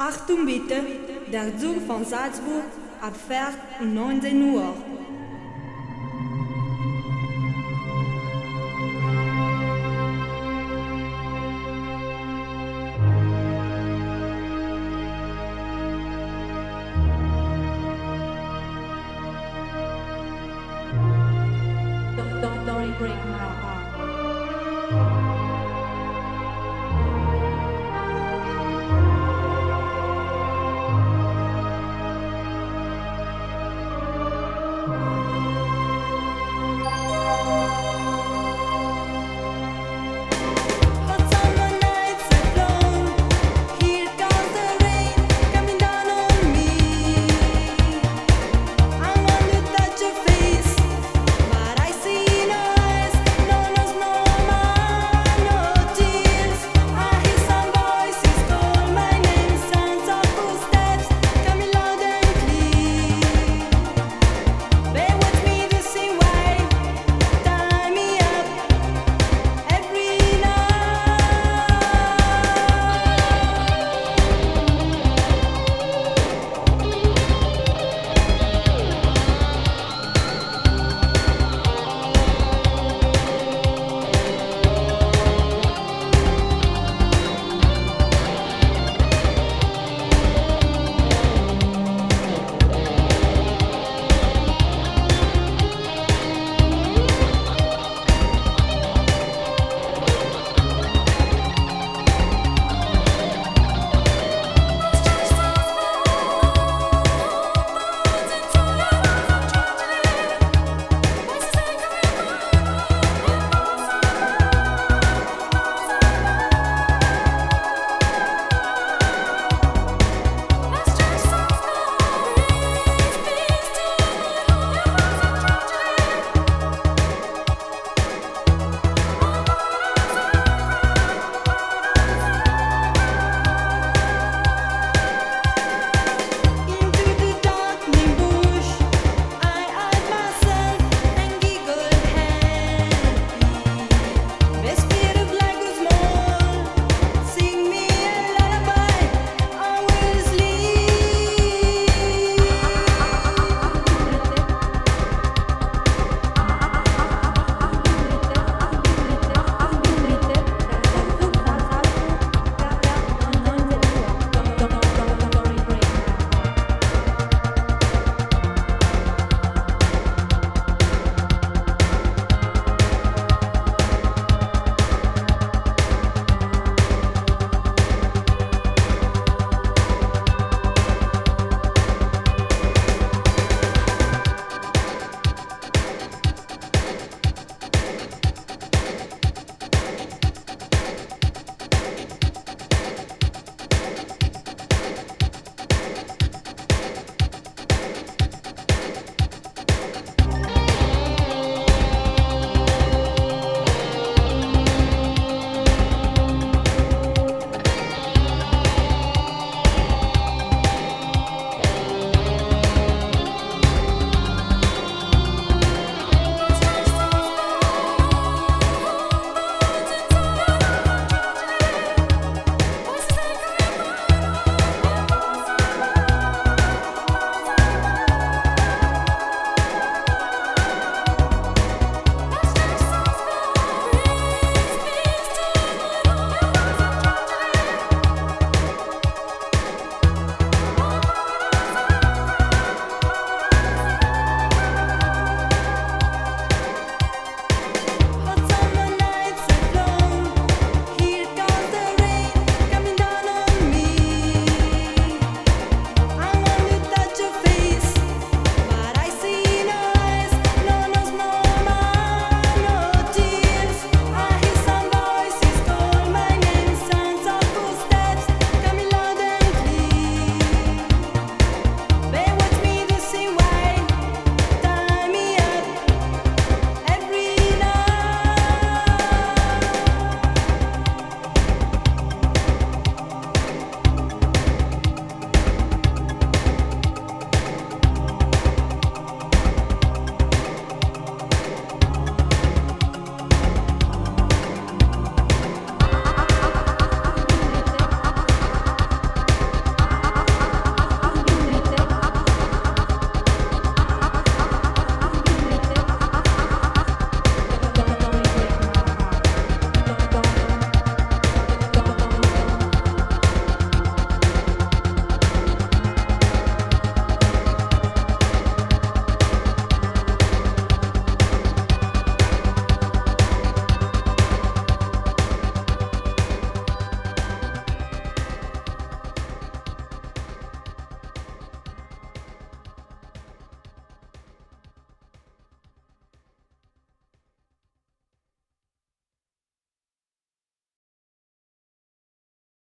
Achtung bitte, der Zug von Salzburg abfährt um 19 Uhr. Don't, don't, don't break my heart.